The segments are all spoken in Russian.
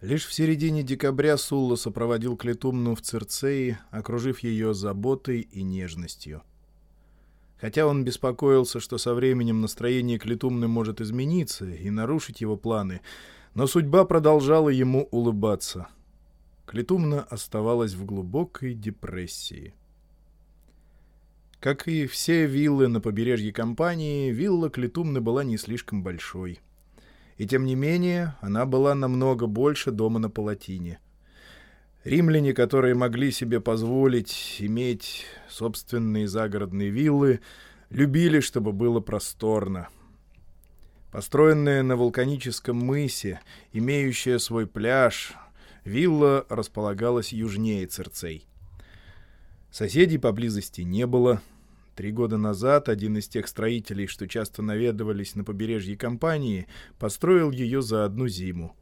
Лишь в середине декабря Сулла сопроводил Клетумну в Цирцеи, окружив ее заботой и нежностью. Хотя он беспокоился, что со временем настроение Клетумны может измениться и нарушить его планы, но судьба продолжала ему улыбаться. Клетумна оставалась в глубокой депрессии. Как и все виллы на побережье компании, вилла Клетумны была не слишком большой — и тем не менее, она была намного больше дома на Палатине. Римляне, которые могли себе позволить иметь собственные загородные виллы, любили, чтобы было просторно. Построенная на вулканическом мысе, имеющая свой пляж, вилла располагалась южнее Церцей. Соседей поблизости не было — Три года назад один из тех строителей, что часто наведывались на побережье компании, построил ее за одну зиму.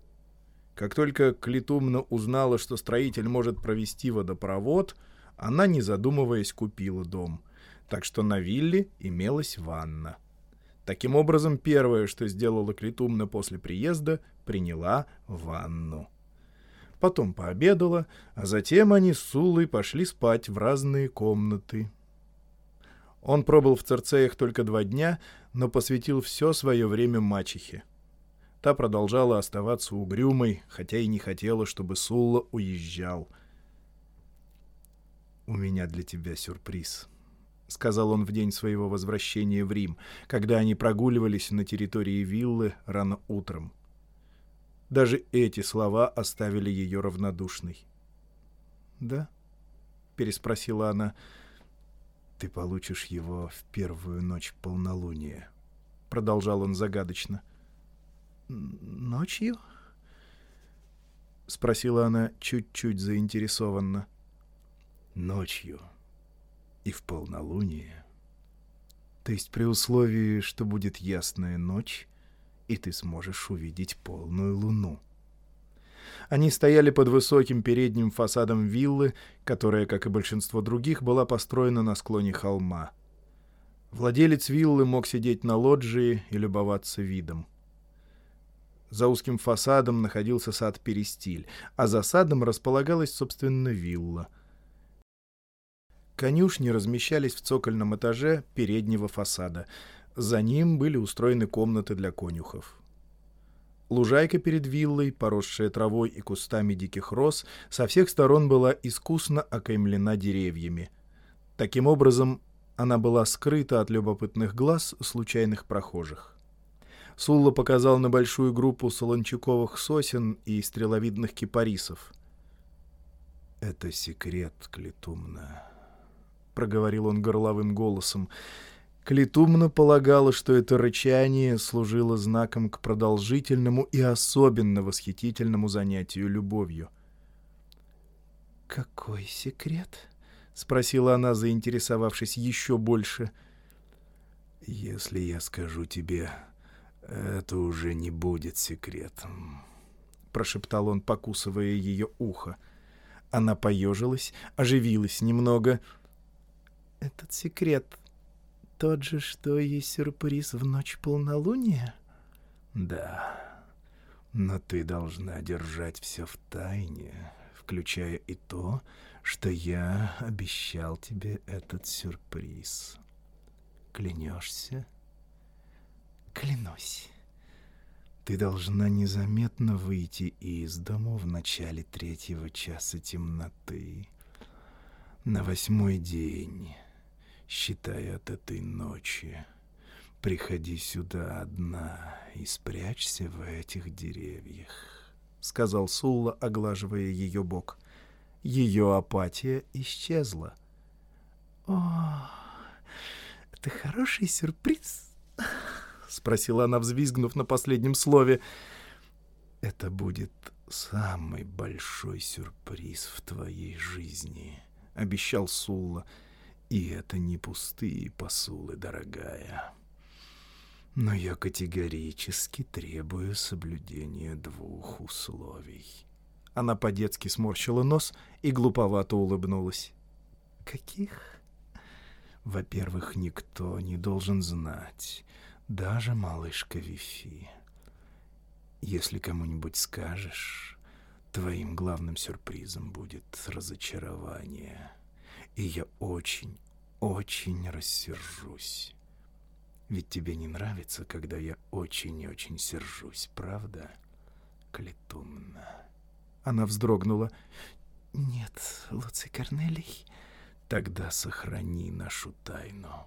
Как только Клитумна узнала, что строитель может провести водопровод, она, не задумываясь, купила дом. Так что на вилле имелась ванна. Таким образом, первое, что сделала Клитумна после приезда, приняла ванну. Потом пообедала, а затем они с Сулой пошли спать в разные комнаты. Он пробыл в Церцеях только два дня, но посвятил все свое время мачехе. Та продолжала оставаться угрюмой, хотя и не хотела, чтобы Сулла уезжал. «У меня для тебя сюрприз», — сказал он в день своего возвращения в Рим, когда они прогуливались на территории виллы рано утром. Даже эти слова оставили ее равнодушной. «Да?» — переспросила она. — «Ты получишь его в первую ночь полнолуния», — продолжал он загадочно. «Ночью?» — спросила она чуть-чуть заинтересованно. «Ночью и в полнолуние. То есть при условии, что будет ясная ночь, и ты сможешь увидеть полную луну». Они стояли под высоким передним фасадом виллы, которая, как и большинство других, была построена на склоне холма. Владелец виллы мог сидеть на лоджии и любоваться видом. За узким фасадом находился сад-перестиль, а за садом располагалась, собственно, вилла. Конюшни размещались в цокольном этаже переднего фасада. За ним были устроены комнаты для конюхов. Лужайка перед виллой, поросшая травой и кустами диких роз, со всех сторон была искусно окаймлена деревьями. Таким образом, она была скрыта от любопытных глаз случайных прохожих. Сулла показал на большую группу солончаковых сосен и стреловидных кипарисов. «Это секрет, Клетумна», — проговорил он горловым голосом, — Клетумна полагала, что это рычание служило знаком к продолжительному и особенно восхитительному занятию любовью. «Какой секрет?» — спросила она, заинтересовавшись еще больше. «Если я скажу тебе, это уже не будет секретом», — прошептал он, покусывая ее ухо. Она поежилась, оживилась немного. «Этот секрет тот же, что и сюрприз в ночь полнолуния? Да, но ты должна держать все в тайне, включая и то, что я обещал тебе этот сюрприз. Клянешься? Клянусь. Ты должна незаметно выйти из дому в начале третьего часа темноты. На восьмой день считай от этой ночи. Приходи сюда одна и спрячься в этих деревьях», — сказал Сулла, оглаживая ее бок. Ее апатия исчезла. «О, это хороший сюрприз?» — спросила она, взвизгнув на последнем слове. «Это будет самый большой сюрприз в твоей жизни», — обещал Сулла. И это не пустые посулы, дорогая. Но я категорически требую соблюдения двух условий. Она по-детски сморщила нос и глуповато улыбнулась. Каких? Во-первых, никто не должен знать, даже малышка Вифи. Если кому-нибудь скажешь, твоим главным сюрпризом будет разочарование. И я очень, очень рассержусь. Ведь тебе не нравится, когда я очень-очень сержусь, правда, Клетумна?» Она вздрогнула. «Нет, Луций Корнелий...» «Тогда сохрани нашу тайну.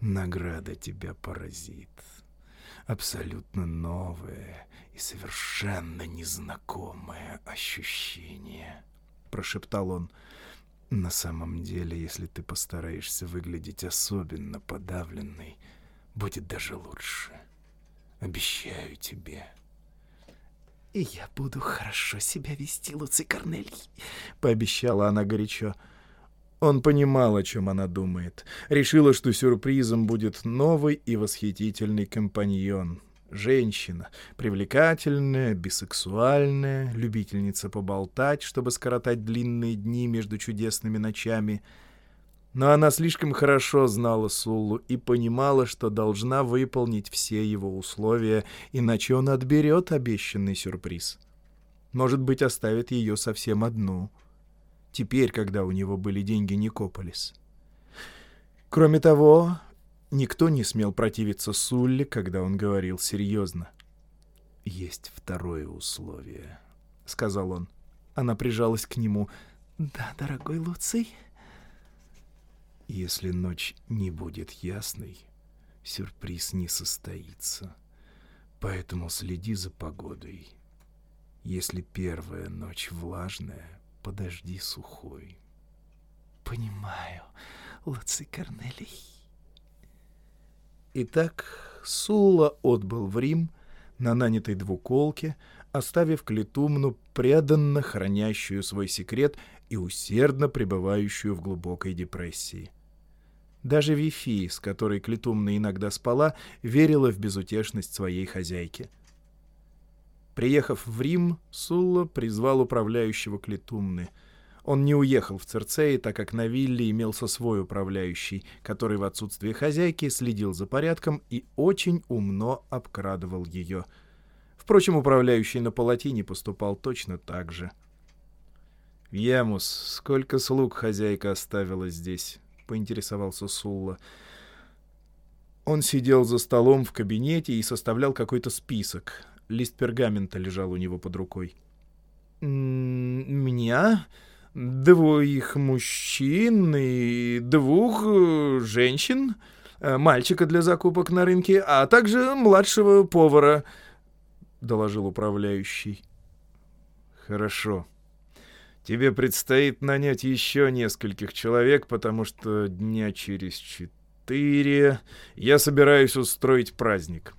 Награда тебя поразит. Абсолютно новое и совершенно незнакомое ощущение», — прошептал он. «На самом деле, если ты постараешься выглядеть особенно подавленной, будет даже лучше. Обещаю тебе». «И я буду хорошо себя вести, Луций Корнелий», — пообещала она горячо. Он понимал, о чем она думает. Решила, что сюрпризом будет новый и восхитительный компаньон. Женщина, привлекательная, бисексуальная, любительница поболтать, чтобы скоротать длинные дни между чудесными ночами — но она слишком хорошо знала Суллу и понимала, что должна выполнить все его условия, иначе он отберет обещанный сюрприз. Может быть, оставит ее совсем одну. Теперь, когда у него были деньги Никополис. Кроме того, никто не смел противиться Сулле, когда он говорил серьезно. «Есть второе условие», — сказал он. Она прижалась к нему. «Да, дорогой Луций», если ночь не будет ясной, сюрприз не состоится. Поэтому следи за погодой. Если первая ночь влажная, подожди сухой. Понимаю, Луций Корнелий. Итак, Сула отбыл в Рим на нанятой двуколке, оставив Клетумну преданно хранящую свой секрет и усердно пребывающую в глубокой депрессии. Даже Вифи, с которой Клетумна иногда спала, верила в безутешность своей хозяйки. Приехав в Рим, Сулла призвал управляющего Клетумны. Он не уехал в Церцеи, так как на вилле имелся свой управляющий, который в отсутствие хозяйки следил за порядком и очень умно обкрадывал ее. Впрочем, управляющий на Палатине поступал точно так же. «Ямус, сколько слуг хозяйка оставила здесь?» поинтересовался Сулла. Он сидел за столом в кабинете и составлял какой-то список. Лист пергамента лежал у него под рукой. «Меня? Двоих мужчин и двух э, женщин, э, мальчика для закупок на рынке, а также младшего повара», — доложил управляющий. «Хорошо», Тебе предстоит нанять еще нескольких человек, потому что дня через четыре я собираюсь устроить праздник».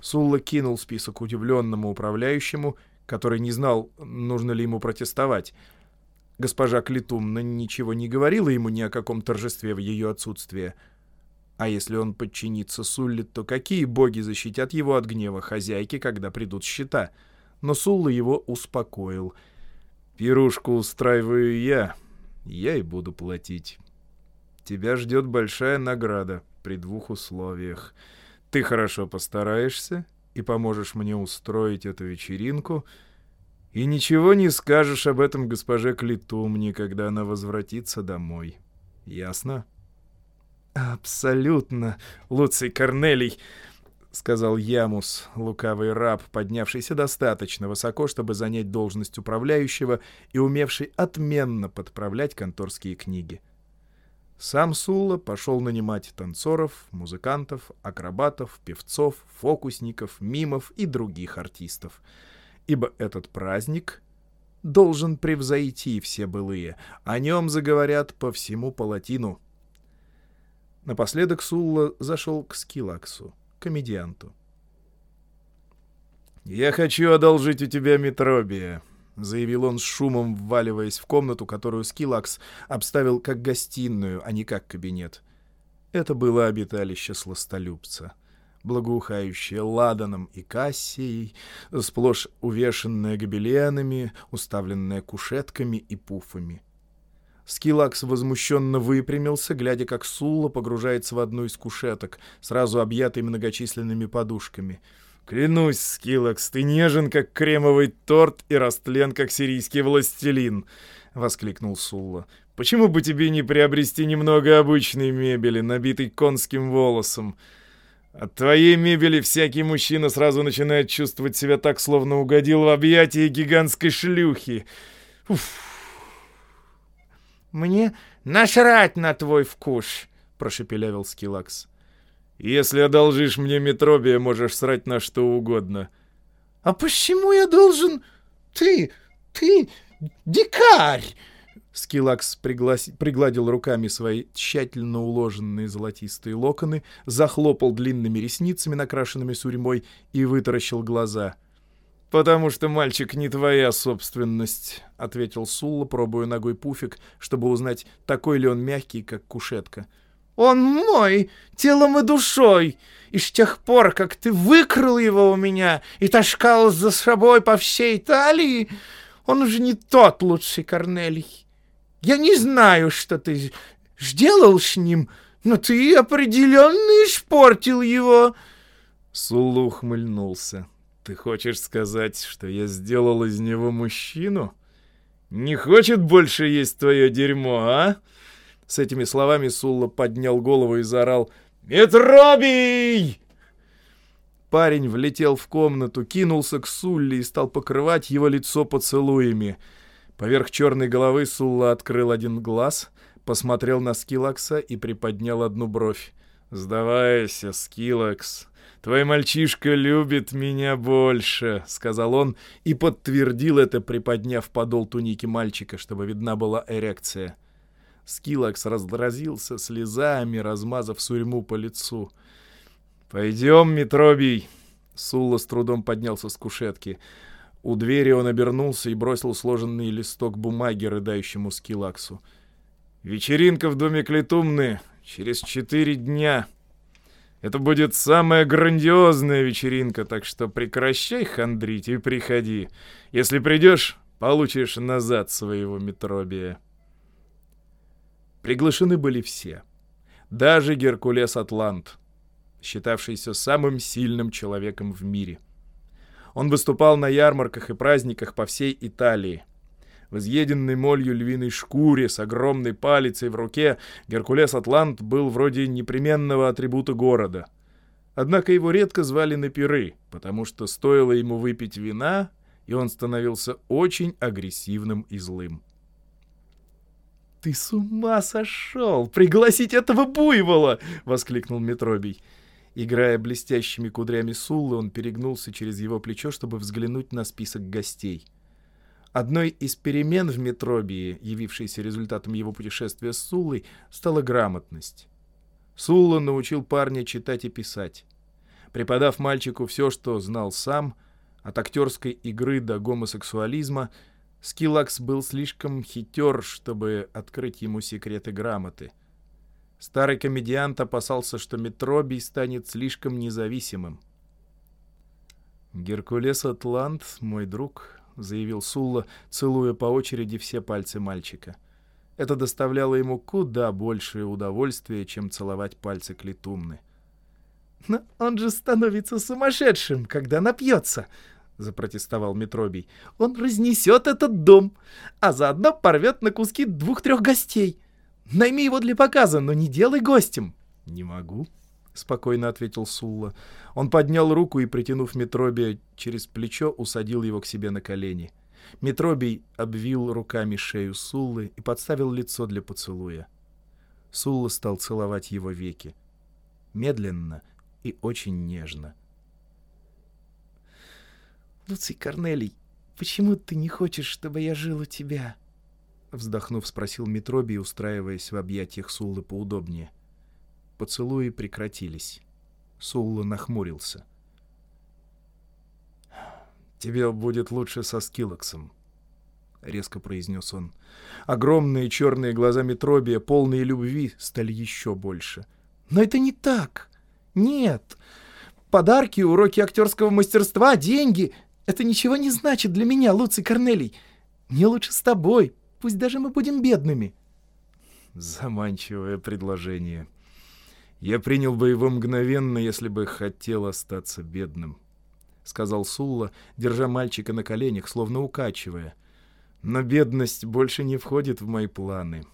Сулла кинул список удивленному управляющему, который не знал, нужно ли ему протестовать. Госпожа Клитумна ничего не говорила ему ни о каком торжестве в ее отсутствие. А если он подчинится Сулле, то какие боги защитят его от гнева хозяйки, когда придут счета? Но Сулла его успокоил — Пирушку устраиваю я, я и буду платить. Тебя ждет большая награда при двух условиях. Ты хорошо постараешься и поможешь мне устроить эту вечеринку, и ничего не скажешь об этом госпоже Клитумне, когда она возвратится домой. Ясно? Абсолютно, Луций Корнелий. — сказал Ямус, лукавый раб, поднявшийся достаточно высоко, чтобы занять должность управляющего и умевший отменно подправлять конторские книги. Сам Сулла пошел нанимать танцоров, музыкантов, акробатов, певцов, фокусников, мимов и других артистов. Ибо этот праздник должен превзойти все былые. О нем заговорят по всему Палатину. Напоследок Сулла зашел к Скилаксу комедианту. «Я хочу одолжить у тебя метробия», — заявил он с шумом, вваливаясь в комнату, которую Скилакс обставил как гостиную, а не как кабинет. Это было обиталище сластолюбца, благоухающее ладаном и кассией, сплошь увешанное гобеленами, уставленное кушетками и пуфами. Скилакс возмущенно выпрямился, глядя, как Сулла погружается в одну из кушеток, сразу объятой многочисленными подушками. Клянусь, Скилакс, ты нежен, как кремовый торт и растлен, как сирийский властелин!» — воскликнул Сулла. «Почему бы тебе не приобрести немного обычной мебели, набитой конским волосом? От твоей мебели всякий мужчина сразу начинает чувствовать себя так, словно угодил в объятия гигантской шлюхи. Уф. «Мне нашрать на твой вкус!» — прошепелявил Скилакс. «Если одолжишь мне метробия, можешь срать на что угодно». «А почему я должен... Ты... ты... дикарь!» Скилакс приглас... пригладил руками свои тщательно уложенные золотистые локоны, захлопал длинными ресницами, накрашенными сурьмой, и вытаращил глаза. «Потому что мальчик не твоя собственность», — ответил Сулла, пробуя ногой пуфик, чтобы узнать, такой ли он мягкий, как кушетка. «Он мой, телом и душой, и с тех пор, как ты выкрал его у меня и таскал за собой по всей Италии, он уже не тот лучший Корнелий. Я не знаю, что ты сделал с ним, но ты определенно испортил его. Сулу ухмыльнулся. Ты хочешь сказать, что я сделал из него мужчину? Не хочет больше есть твое дерьмо, а? С этими словами Сулла поднял голову и заорал «Метробий!» Парень влетел в комнату, кинулся к Сулле и стал покрывать его лицо поцелуями — Поверх черной головы Сулла открыл один глаз, посмотрел на Скилакса и приподнял одну бровь. «Сдавайся, Скилакс, твой мальчишка любит меня больше», — сказал он и подтвердил это, приподняв подол туники мальчика, чтобы видна была эрекция. Скилакс разразился слезами, размазав сурьму по лицу. «Пойдем, Метробий!» Сулла с трудом поднялся с кушетки. У двери он обернулся и бросил сложенный листок бумаги рыдающему Скилаксу. «Вечеринка в доме Клетумны через четыре дня. Это будет самая грандиозная вечеринка, так что прекращай хандрить и приходи. Если придешь, получишь назад своего метробия». Приглашены были все. Даже Геркулес Атлант, считавшийся самым сильным человеком в мире — он выступал на ярмарках и праздниках по всей Италии. В изъеденной молью львиной шкуре с огромной палицей в руке Геркулес Атлант был вроде непременного атрибута города. Однако его редко звали на пиры, потому что стоило ему выпить вина, и он становился очень агрессивным и злым. «Ты с ума сошел! Пригласить этого буйвола!» — воскликнул Метробий. Играя блестящими кудрями Суллы, он перегнулся через его плечо, чтобы взглянуть на список гостей. Одной из перемен в Метробии, явившейся результатом его путешествия с Суллой, стала грамотность. Сулла научил парня читать и писать. Преподав мальчику все, что знал сам, от актерской игры до гомосексуализма, Скилакс был слишком хитер, чтобы открыть ему секреты грамоты — Старый комедиант опасался, что Метробий станет слишком независимым. «Геркулес Атлант, мой друг», — заявил Сулла, целуя по очереди все пальцы мальчика. Это доставляло ему куда большее удовольствие, чем целовать пальцы Клетумны. «Но он же становится сумасшедшим, когда напьется», — запротестовал Метробий. «Он разнесет этот дом, а заодно порвет на куски двух-трех гостей. Найми его для показа, но не делай гостем. — Не могу, — спокойно ответил Сулла. Он поднял руку и, притянув Метробия через плечо, усадил его к себе на колени. Метробий обвил руками шею Суллы и подставил лицо для поцелуя. Сулла стал целовать его веки. Медленно и очень нежно. «Луций Корнелий, почему ты не хочешь, чтобы я жил у тебя?» Вздохнув, спросил Митробий, устраиваясь в объятиях Суллы поудобнее. Поцелуи прекратились. Сулла нахмурился. «Тебе будет лучше со Скиллоксом», — резко произнес он. Огромные черные глаза Митробия, полные любви, стали еще больше. «Но это не так. Нет. Подарки, уроки актерского мастерства, деньги — это ничего не значит для меня, Луций Корнелий. Мне лучше с тобой, Пусть даже мы будем бедными. Заманчивое предложение. Я принял бы его мгновенно, если бы хотел остаться бедным. — сказал Сулла, держа мальчика на коленях, словно укачивая. «Но бедность больше не входит в мои планы.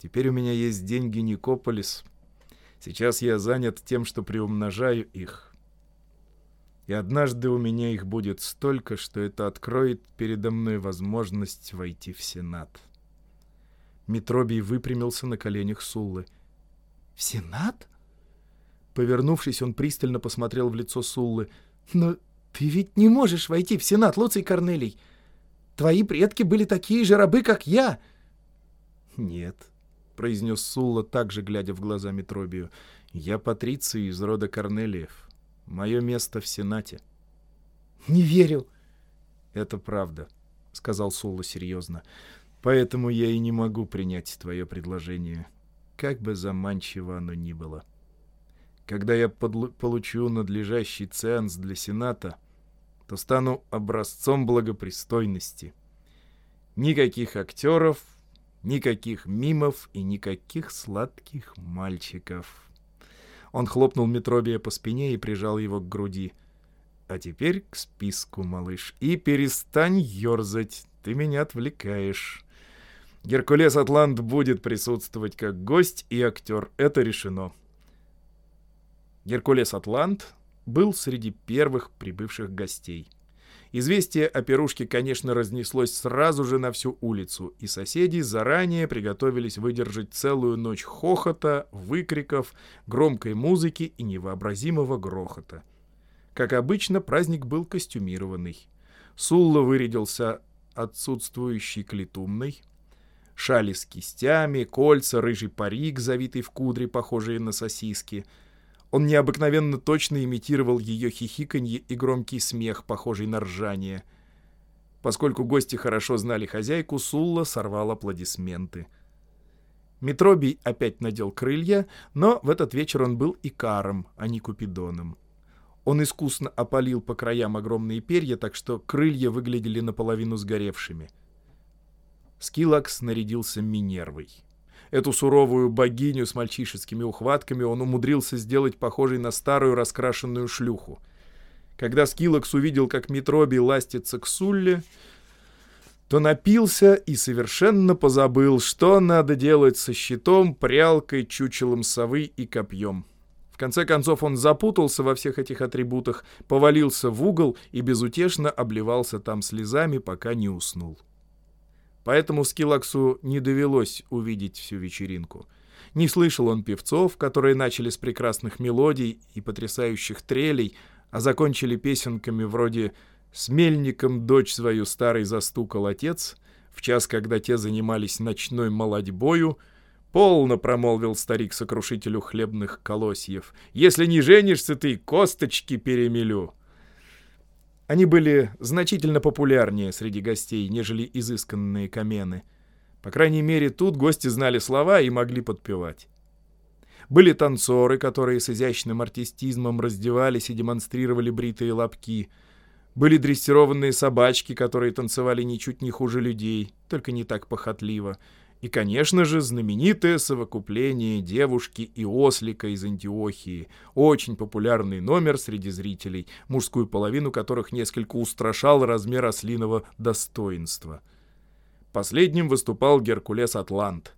Теперь у меня есть деньги Никополис. Сейчас я занят тем, что приумножаю их. И однажды у меня их будет столько, что это откроет передо мной возможность войти в Сенат». Митробий выпрямился на коленях Суллы. «В Сенат?» Повернувшись, он пристально посмотрел в лицо Суллы. «Но ты ведь не можешь войти в Сенат, Луций Корнелий. Твои предки были такие же рабы, как я. Нет, произнес Сулла, также глядя в глаза Митробию. Я патриций из рода Корнелиев. Мое место в Сенате. Не верю. Это правда, сказал Сулла серьезно. Поэтому я и не могу принять твое предложение, как бы заманчиво оно ни было. — когда я получу надлежащий ценз для Сената, то стану образцом благопристойности. Никаких актеров, никаких мимов и никаких сладких мальчиков. Он хлопнул Метробия по спине и прижал его к груди. «А теперь к списку, малыш, и перестань ерзать, ты меня отвлекаешь». Геркулес Атлант будет присутствовать как гость и актер, это решено. Геркулес Атлант был среди первых прибывших гостей. Известие о пирушке, конечно, разнеслось сразу же на всю улицу, и соседи заранее приготовились выдержать целую ночь хохота, выкриков, громкой музыки и невообразимого грохота. Как обычно, праздник был костюмированный. Сулла вырядился отсутствующий клетумной, шали с кистями, кольца, рыжий парик, завитый в кудри, похожие на сосиски — он необыкновенно точно имитировал ее хихиканье и громкий смех, похожий на ржание. Поскольку гости хорошо знали хозяйку, Сулла сорвал аплодисменты. Метробий опять надел крылья, но в этот вечер он был Икаром, а не Купидоном. Он искусно опалил по краям огромные перья, так что крылья выглядели наполовину сгоревшими. Скилакс нарядился Минервой. Эту суровую богиню с мальчишескими ухватками он умудрился сделать похожей на старую раскрашенную шлюху. Когда Скилакс увидел, как Метробий ластится к Сулле, то напился и совершенно позабыл, что надо делать со щитом, прялкой, чучелом совы и копьем. В конце концов он запутался во всех этих атрибутах, повалился в угол и безутешно обливался там слезами, пока не уснул. Поэтому Скилаксу не довелось увидеть всю вечеринку. Не слышал он певцов, которые начали с прекрасных мелодий и потрясающих трелей, а закончили песенками вроде «С мельником дочь свою старый застукал отец», в час, когда те занимались ночной молодьбою, «Полно», — промолвил старик сокрушителю хлебных колосьев, «если не женишься ты, косточки перемелю». Они были значительно популярнее среди гостей, нежели изысканные камены. По крайней мере, тут гости знали слова и могли подпевать. Были танцоры, которые с изящным артистизмом раздевались и демонстрировали бритые лобки. Были дрессированные собачки, которые танцевали ничуть не хуже людей, только не так похотливо — и, конечно же, знаменитое совокупление девушки и ослика из Антиохии, очень популярный номер среди зрителей, мужскую половину которых несколько устрашал размер ослиного достоинства. Последним выступал Геркулес Атлант.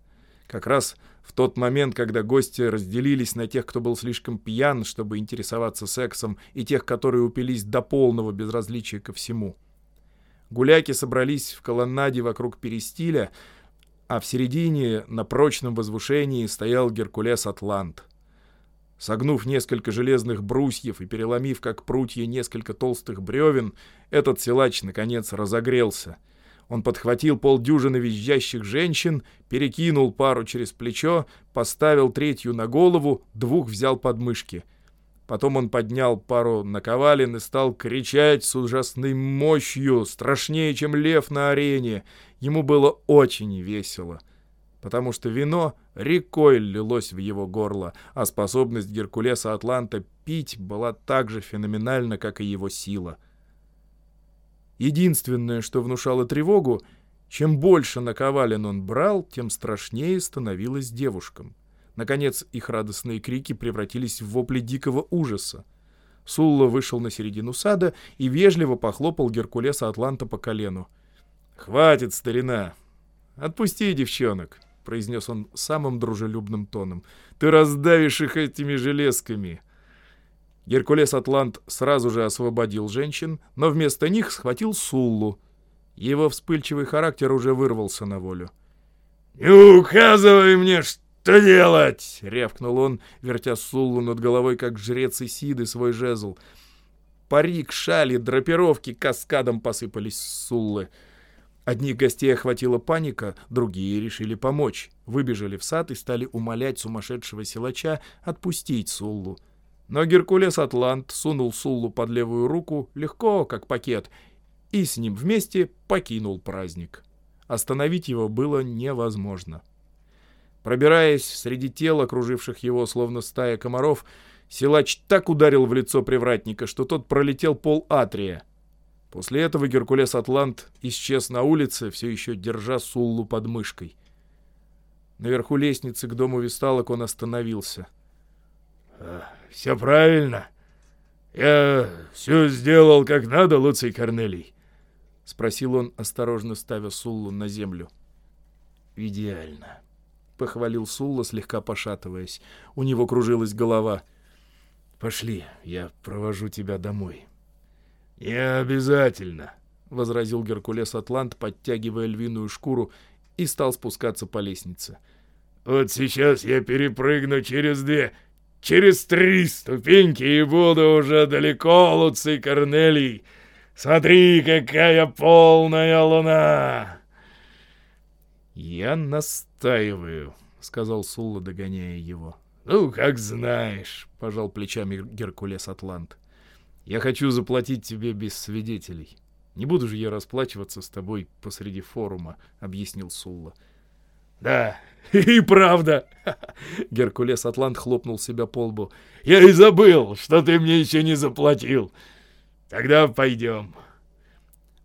Как раз в тот момент, когда гости разделились на тех, кто был слишком пьян, чтобы интересоваться сексом, и тех, которые упились до полного безразличия ко всему. Гуляки собрались в колоннаде вокруг перестиля, а в середине на прочном возвышении стоял Геркулес Атлант. Согнув несколько железных брусьев и переломив, как прутья, несколько толстых бревен, этот силач, наконец, разогрелся. Он подхватил полдюжины визжащих женщин, перекинул пару через плечо, поставил третью на голову, двух взял под мышки — Потом он поднял пару наковален и стал кричать с ужасной мощью, страшнее, чем лев на арене. Ему было очень весело, потому что вино рекой лилось в его горло, а способность Геркулеса Атланта пить была так же феноменальна, как и его сила. Единственное, что внушало тревогу, чем больше наковален он брал, тем страшнее становилось девушкам. Наконец, их радостные крики превратились в вопли дикого ужаса. Сулла вышел на середину сада и вежливо похлопал Геркулеса Атланта по колену. «Хватит, старина! Отпусти девчонок!» — произнес он самым дружелюбным тоном. «Ты раздавишь их этими железками!» Геркулес Атлант сразу же освободил женщин, но вместо них схватил Суллу. Его вспыльчивый характер уже вырвался на волю. «Не указывай мне, что делать!» — рявкнул он, вертя Суллу над головой, как жрец Исиды свой жезл. Парик, шали, драпировки каскадом посыпались с Суллы. Одних гостей охватила паника, другие решили помочь. Выбежали в сад и стали умолять сумасшедшего силача отпустить Суллу. Но Геркулес Атлант сунул Суллу под левую руку, легко, как пакет, и с ним вместе покинул праздник. Остановить его было невозможно. Пробираясь среди тел, окруживших его, словно стая комаров, силач так ударил в лицо привратника, что тот пролетел пол атрия. После этого Геркулес Атлант исчез на улице, все еще держа Суллу под мышкой. Наверху лестницы к дому Висталок он остановился — все правильно. Я все сделал как надо, Луций Корнелий. — спросил он, осторожно ставя Суллу на землю. «Идеально», — похвалил Сулла, слегка пошатываясь. У него кружилась голова. «Пошли, я провожу тебя домой». «Не обязательно», — возразил Геркулес Атлант, подтягивая львиную шкуру, и стал спускаться по лестнице. «Вот сейчас я перепрыгну через две Через три ступеньки и буду уже далеко, Луций Корнелий. Смотри, какая полная луна!» «Я настаиваю», — сказал Сулла, догоняя его. «Ну, как знаешь», — пожал плечами Геркулес Атлант. «Я хочу заплатить тебе без свидетелей. Не буду же я расплачиваться с тобой посреди форума», — объяснил Сулла. «Да, и правда!» Геркулес Атлант хлопнул себя по лбу. «Я и забыл, что ты мне еще не заплатил. Тогда пойдем».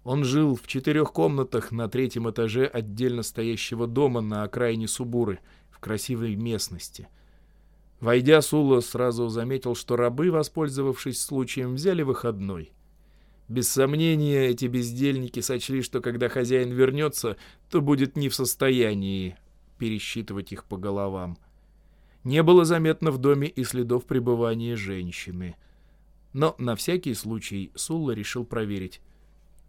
Он жил в четырех комнатах на третьем этаже отдельно стоящего дома на окраине Субуры, в красивой местности. Войдя, Сула сразу заметил, что рабы, воспользовавшись случаем, взяли выходной. Без сомнения, эти бездельники сочли, что когда хозяин вернется, то будет не в состоянии пересчитывать их по головам. Не было заметно в доме и следов пребывания женщины. Но на всякий случай Сулла решил проверить.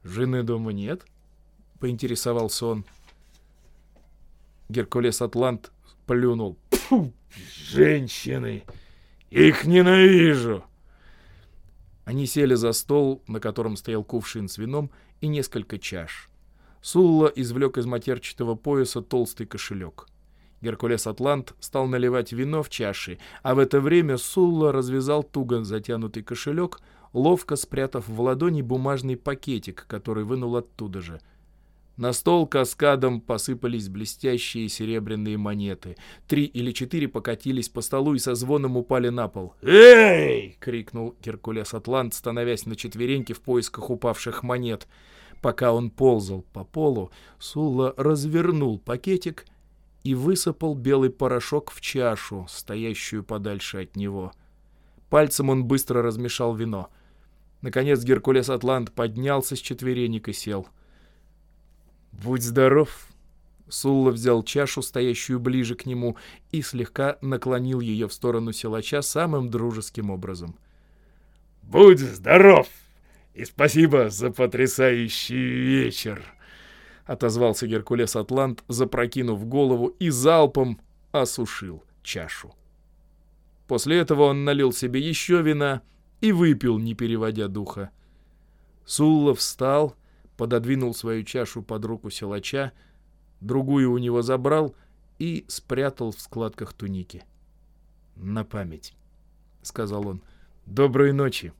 «Жены дома нет?» — поинтересовался он. Геркулес Атлант плюнул. «Фу, женщины! Их ненавижу!» Они сели за стол, на котором стоял кувшин с вином и несколько чаш. Сулла извлек из матерчатого пояса толстый кошелек. Геркулес Атлант стал наливать вино в чаши, а в это время Сулла развязал туго затянутый кошелек, ловко спрятав в ладони бумажный пакетик, который вынул оттуда же. На стол каскадом посыпались блестящие серебряные монеты. Три или четыре покатились по столу и со звоном упали на пол. «Эй!» — крикнул Геркулес Атлант, становясь на четвереньки в поисках упавших монет — Пока он ползал по полу, Сулла развернул пакетик и высыпал белый порошок в чашу, стоящую подальше от него. Пальцем он быстро размешал вино. Наконец Геркулес Атлант поднялся с четверенек и сел. «Будь здоров!» Сулла взял чашу, стоящую ближе к нему, и слегка наклонил ее в сторону силача самым дружеским образом. «Будь здоров!» И спасибо за потрясающий вечер!» — отозвался Геркулес Атлант, запрокинув голову и залпом осушил чашу. После этого он налил себе еще вина и выпил, не переводя духа. Сулла встал, пододвинул свою чашу под руку силача, другую у него забрал и спрятал в складках туники. «На память», — сказал он. «Доброй ночи!»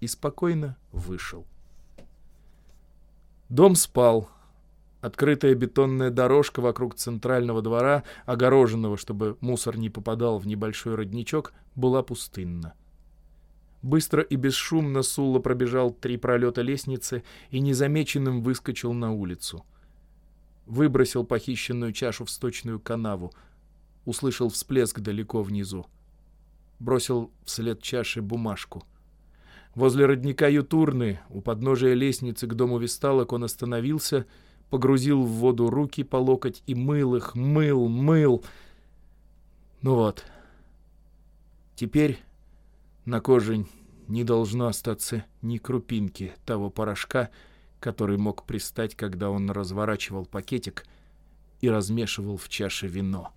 и спокойно вышел. Дом спал. Открытая бетонная дорожка вокруг центрального двора, огороженного, чтобы мусор не попадал в небольшой родничок, была пустынна. Быстро и бесшумно Сулла пробежал три пролета лестницы и незамеченным выскочил на улицу. Выбросил похищенную чашу в сточную канаву. Услышал всплеск далеко внизу. Бросил вслед чаши бумажку — Возле родника Ютурны, у подножия лестницы к дому Висталок, он остановился, погрузил в воду руки по локоть и мыл их, мыл, мыл. Ну вот. Теперь на коже не должно остаться ни крупинки того порошка, который мог пристать, когда он разворачивал пакетик и размешивал в чаше вино.